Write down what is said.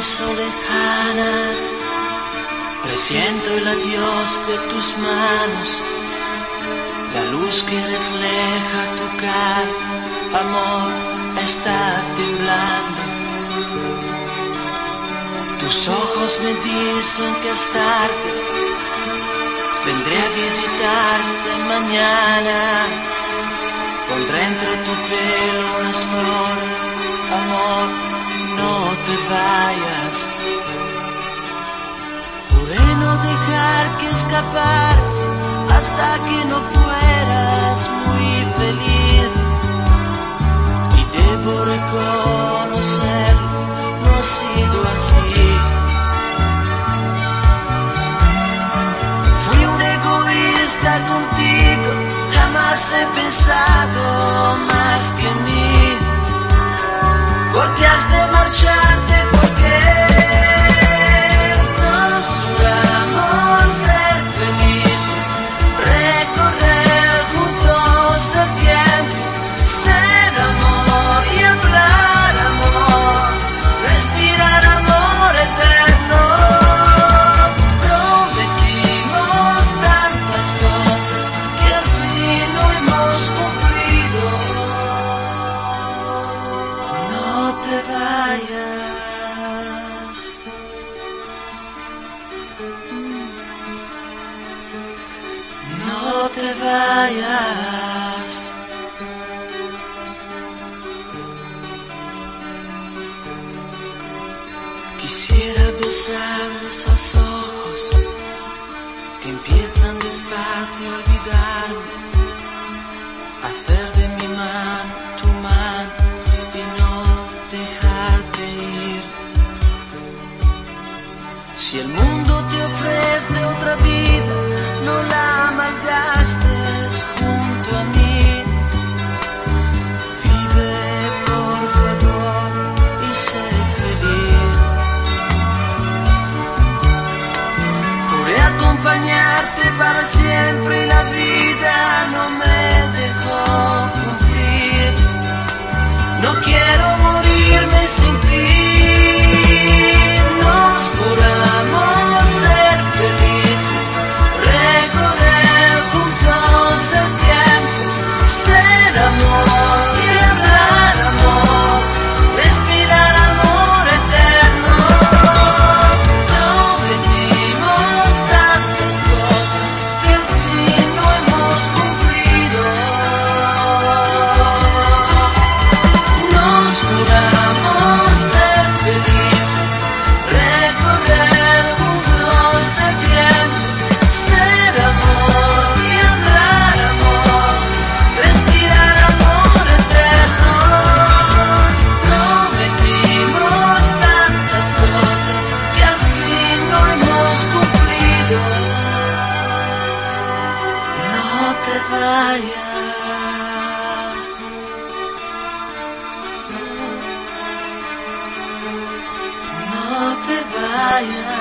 pienso lejana, presiento el adiós de tus manos, la luz que refleja tu cara, amor, está temblando. Tus ojos me dicen que es tarde, vendré a visitarte mañana, pondré entre tu pelo unas flores, escaparas hasta que no fueras muy feliz. Y debo reconocer, no ha sido así. Fui un egoísta contigo, jamás he pensado más que en mí. Porque has de marcharte, vayas. No te vayas. Quisiera besar esos ojos que empiezan despacio Si el mundo te ofrece otra vida, no la te vayas. No te vayas.